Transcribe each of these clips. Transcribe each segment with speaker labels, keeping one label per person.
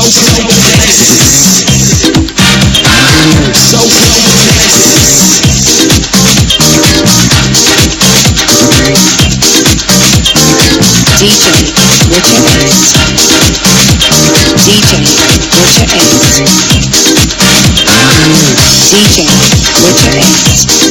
Speaker 1: so flow with places. So flow with places. DJ Richard Ames. DJ Richard Ames. DJ Richard Ames.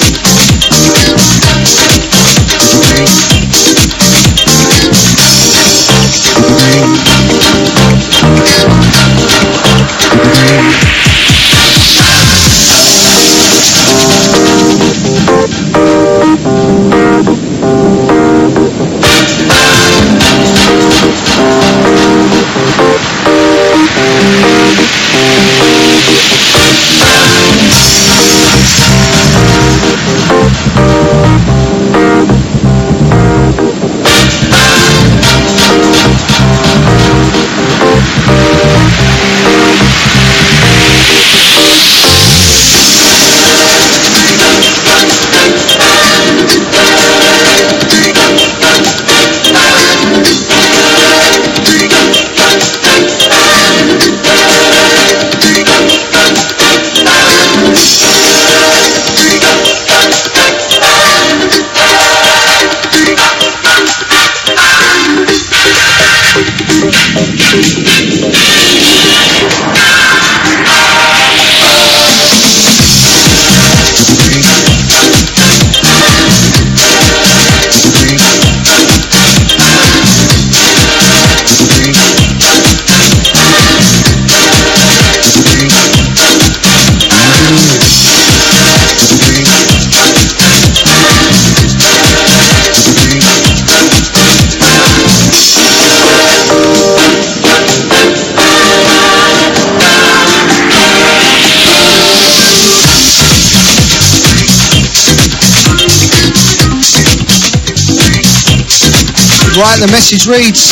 Speaker 2: Right, the message reads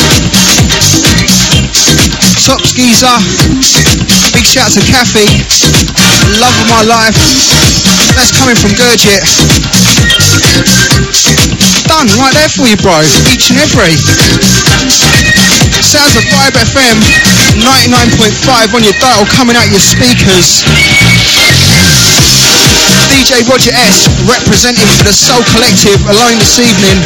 Speaker 2: Top Skeezer, big shout to Kathy, love of my life. That's coming from Gurgit. Done right there for you, bro. Each and every. Sounds of Vybe FM 99.5 on your dial coming out your speakers. DJ Rodger S representing the Soul Collective alone this evening.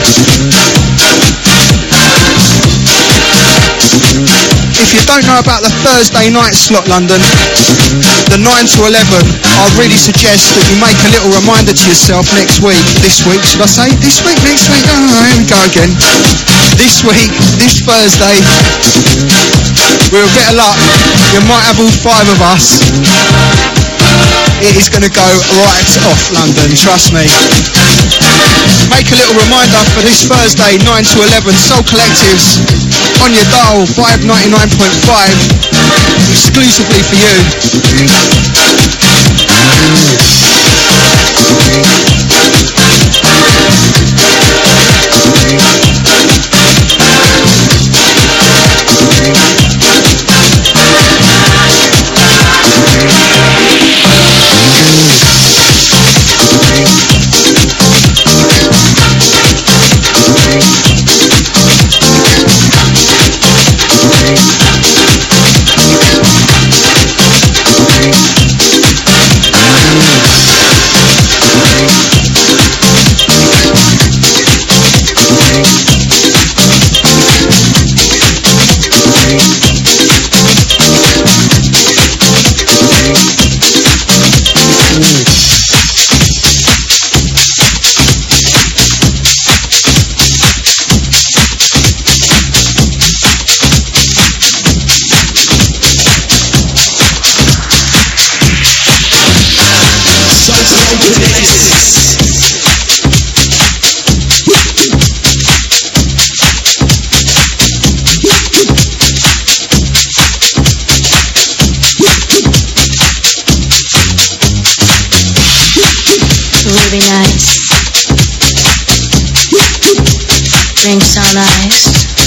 Speaker 2: If you don't know about the Thursday night slot, London, the 9 to 11, I really suggest that you make a little reminder to yourself next week, this week, should I say? This week, next week? Oh, here we go again. This week, this Thursday, with a bit of luck, you might have all five of us. It is going to go right off London, trust me. Make a little reminder for this Thursday, 9 to 11, Soul Collectives on your dial, 599.5, exclusively for you.
Speaker 3: Really nice. Drinks on ice.